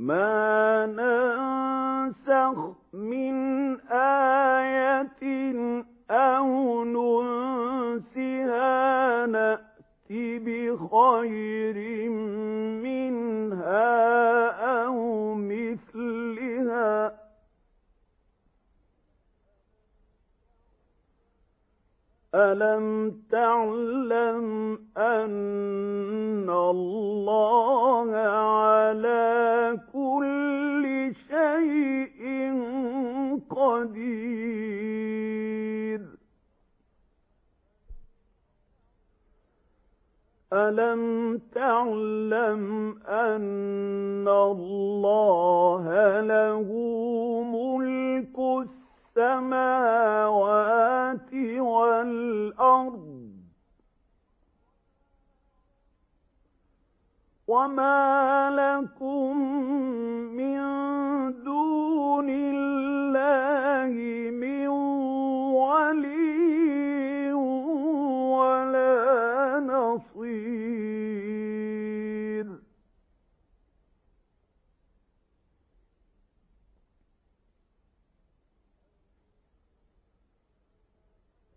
مَا نَنسَخْ مِنْ آيَةٍ أَوْ نُنسِهَا نَأْتِ بِخَيْرٍ أَلَمْ تَعْلَمْ أَنَّ اللَّهَ عَلَىٰ كُلِّ شَيْءٍ قَدِيرٌ أَلَمْ تَعْلَمْ أَنَّ اللَّهَ لَهُ مُلْكُ السَّمَاوَاتِ وَالْأَرْضِ ۗ وَمَا لَكُم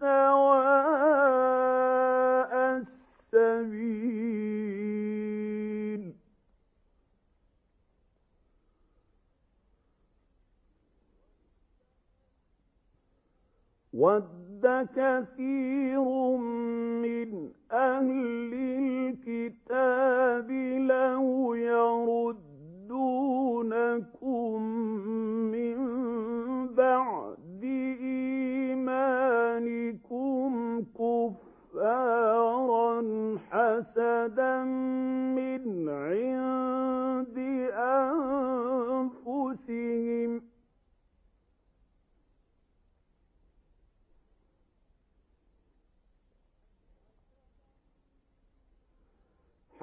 سَوَاءَ السَّبِيلِ وَدَّ كَثِيرٌ مِّنْ أَهْلِ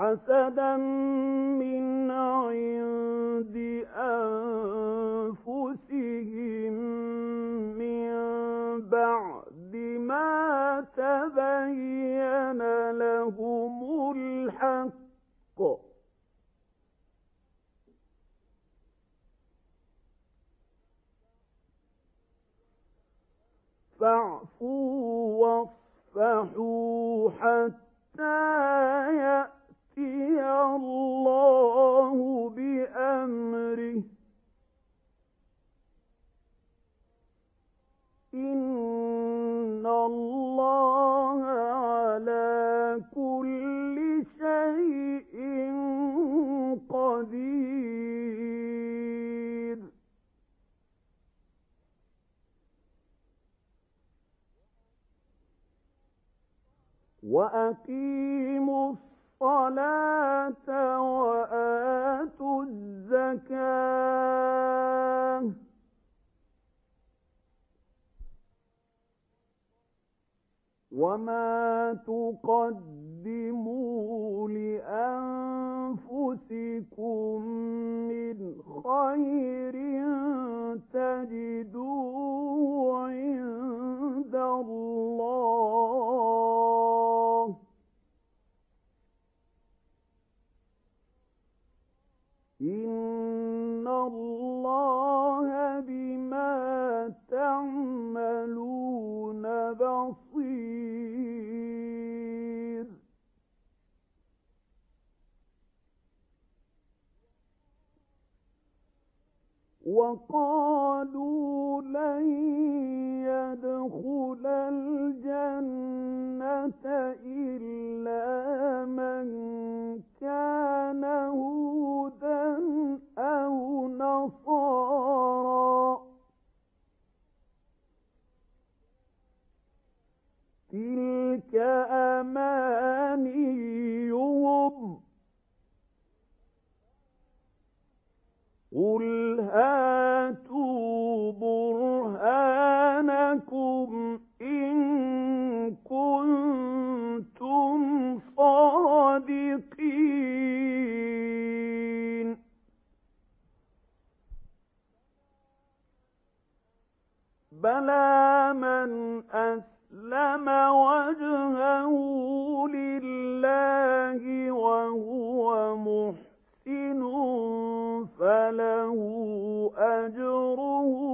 حَسَدًا مِّنْ عِندِ أَنفُسِهِم مِّن بَعْدِ مَا تَبَيَّنَ لَهُمُ الْحَقُّ ۖ. فَاعْفُوا وَاصْفَحُوا حَتَّىٰ يَأْتِيَ اللَّهُ بِأَمْرِهِ ۗ. إِنَّ اللَّهَ عَلَىٰ كُلِّ شَيْءٍ قَدِيرٌ. وَأَقِيمُوا الصَّلَاةَ وَآتُوا الزَّكَاةَ ۚ. وَمَا تُقَدِّمُوا لِأَنفُسِكُم مِّنْ خَيْرٍ إِنَّ اللَّهَ بِمَا تَعْمَلُونَ بَصِيرٌ وَقَالُوا لَن قُلْ هَاتُوا بُرْهَانَكُمْ إِن كُنتُمْ صَادِقِينَ بَلَى مَنْ أَسْلَمَ وَجْهَهُ لِلَّهِ وَهُوَ مُحْسِنٌ فَلَهُ أَجْرُهُ